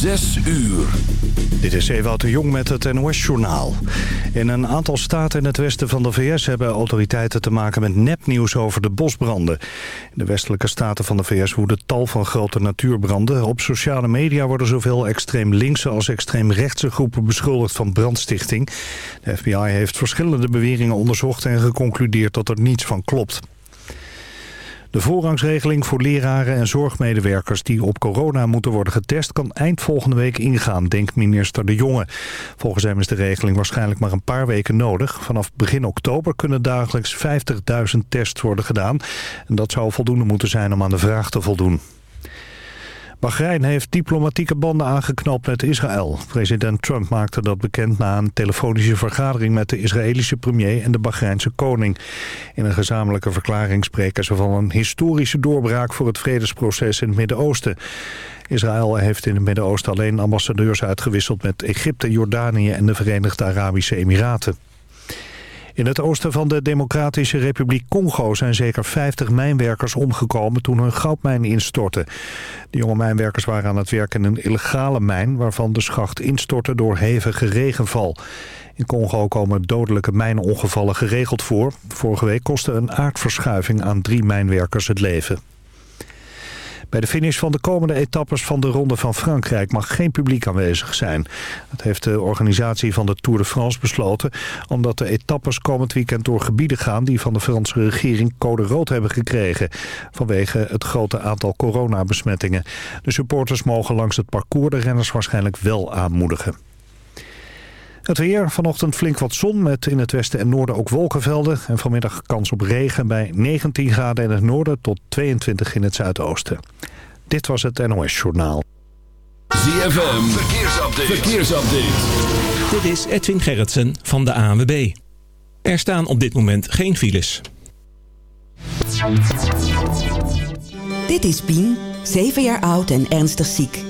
Zes uur. Dit is Ewout de Jong met het NOS-journaal. In een aantal staten in het westen van de VS hebben autoriteiten te maken met nepnieuws over de bosbranden. In de westelijke staten van de VS woeden tal van grote natuurbranden. Op sociale media worden zowel extreem linkse als extreem rechtse groepen beschuldigd van brandstichting. De FBI heeft verschillende beweringen onderzocht en geconcludeerd dat er niets van klopt. De voorrangsregeling voor leraren en zorgmedewerkers die op corona moeten worden getest... kan eind volgende week ingaan, denkt minister De Jonge. Volgens hem is de regeling waarschijnlijk maar een paar weken nodig. Vanaf begin oktober kunnen dagelijks 50.000 tests worden gedaan. En dat zou voldoende moeten zijn om aan de vraag te voldoen. Bahrein heeft diplomatieke banden aangeknoopt met Israël. President Trump maakte dat bekend na een telefonische vergadering... met de Israëlische premier en de Bahreinse koning. In een gezamenlijke verklaring spreken ze van een historische doorbraak... voor het vredesproces in het Midden-Oosten. Israël heeft in het Midden-Oosten alleen ambassadeurs uitgewisseld... met Egypte, Jordanië en de Verenigde Arabische Emiraten. In het oosten van de Democratische Republiek Congo zijn zeker 50 mijnwerkers omgekomen toen hun goudmijn instortte. De jonge mijnwerkers waren aan het werk in een illegale mijn waarvan de schacht instortte door hevige regenval. In Congo komen dodelijke mijnongevallen geregeld voor. Vorige week kostte een aardverschuiving aan drie mijnwerkers het leven. Bij de finish van de komende etappes van de Ronde van Frankrijk mag geen publiek aanwezig zijn. Dat heeft de organisatie van de Tour de France besloten... omdat de etappes komend weekend door gebieden gaan... die van de Franse regering code rood hebben gekregen... vanwege het grote aantal coronabesmettingen. De supporters mogen langs het parcours de renners waarschijnlijk wel aanmoedigen. Het weer, vanochtend flink wat zon met in het westen en noorden ook wolkenvelden. En vanmiddag kans op regen bij 19 graden in het noorden tot 22 in het zuidoosten. Dit was het NOS Journaal. ZFM, verkeersupdate. verkeersupdate. Dit is Edwin Gerritsen van de ANWB. Er staan op dit moment geen files. Dit is Pien, 7 jaar oud en ernstig ziek.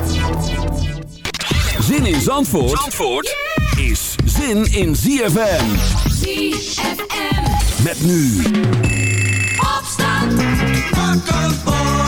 Zin in Zandvoort, Zandvoort is zin in ZFM. ZFM. Met nu. Opstand. Wakker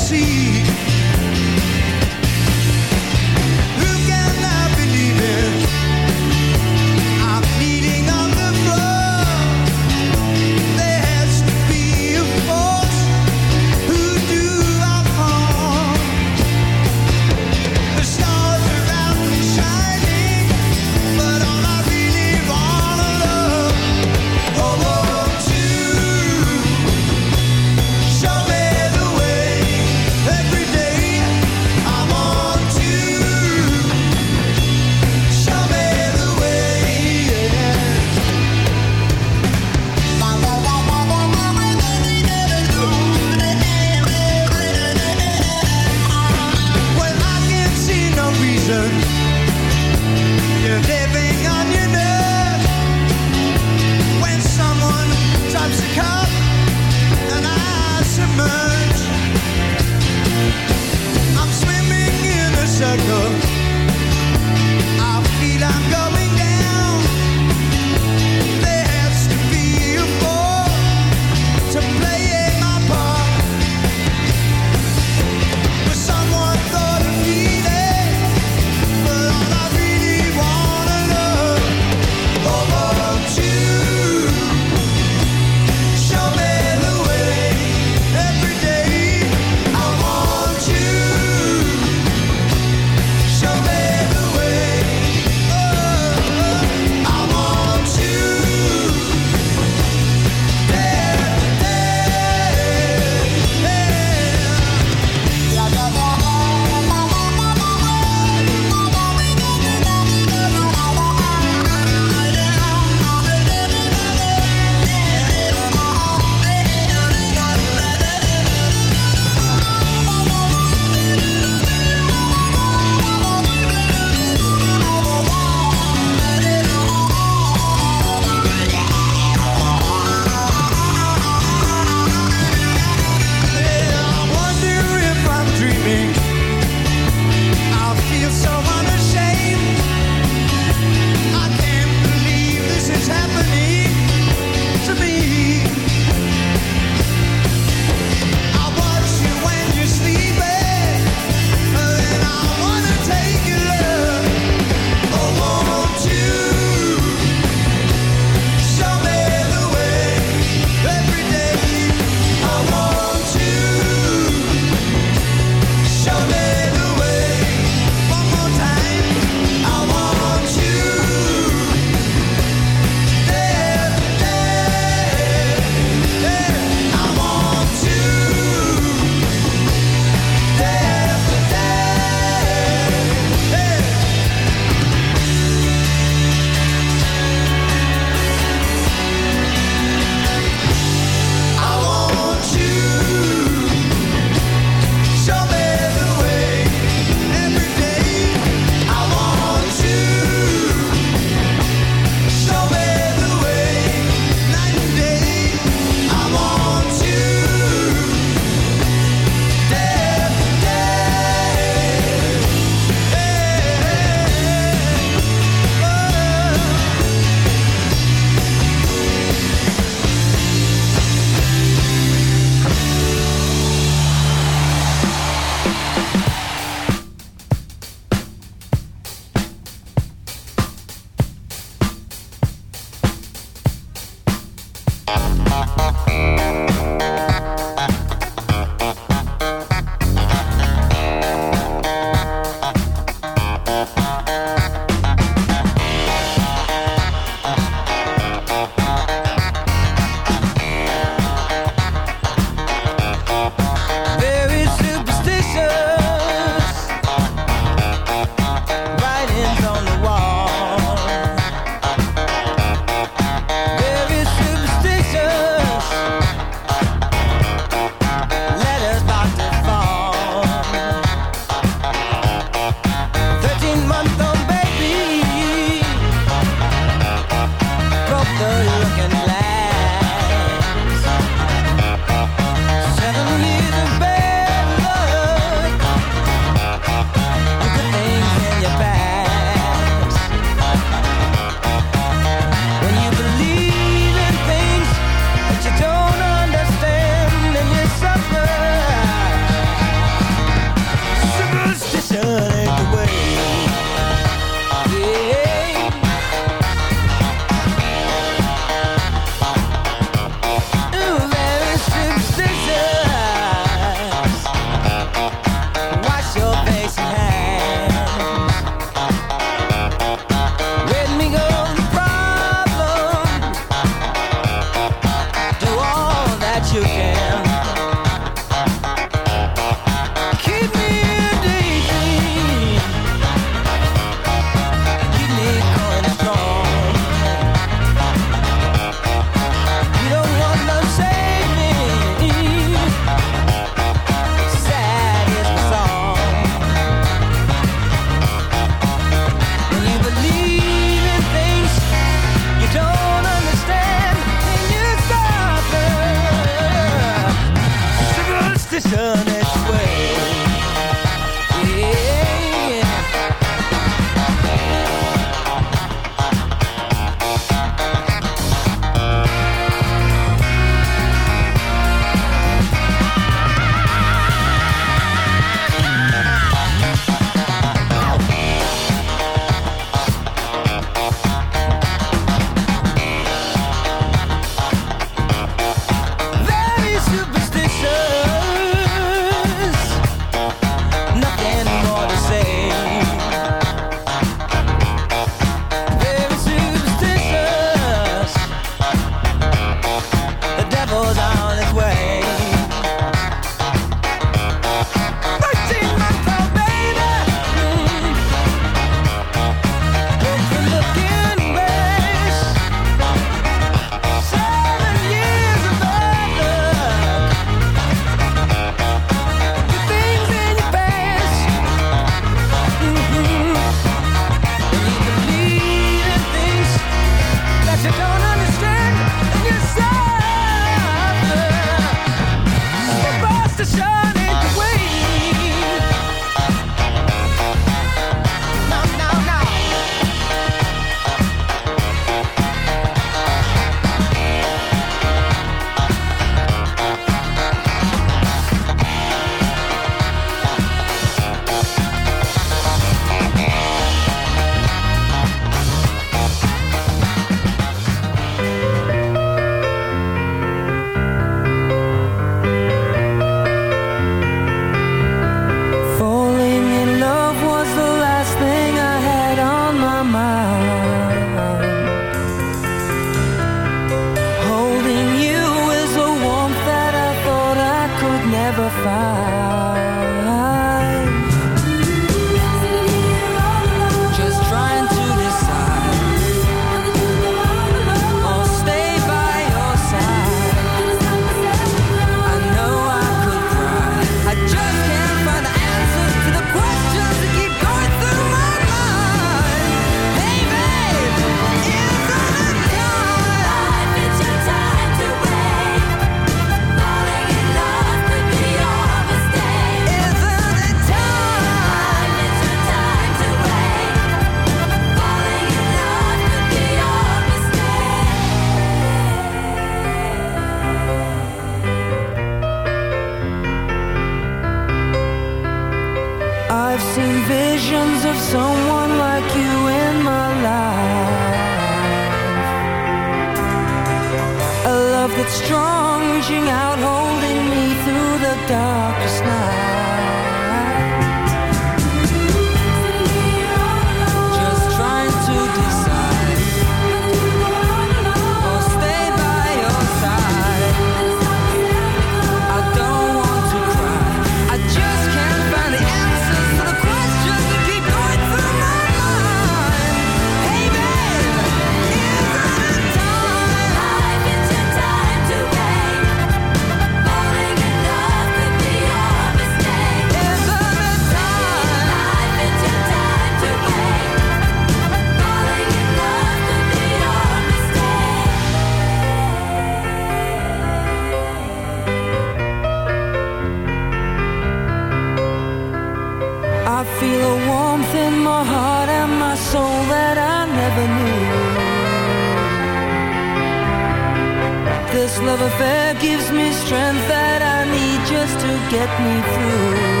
Get me through.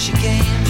She came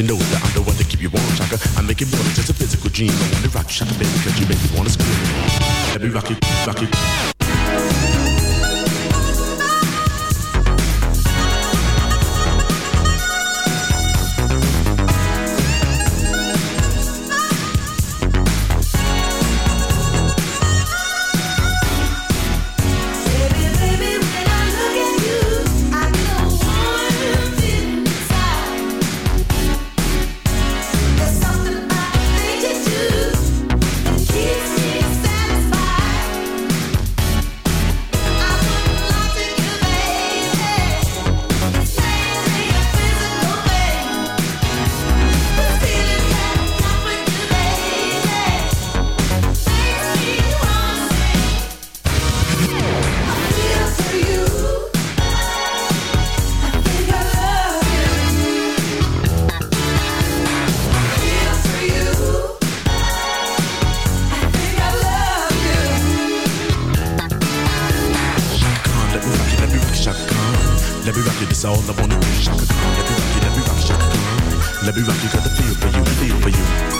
You know that I'm the one to keep you warm, Chaka. I make it more than just a physical dream. I wanna rock you, baby. all I wanna do. Shaka, every rock, shaka. me rock, you got the feel for you, feel for you.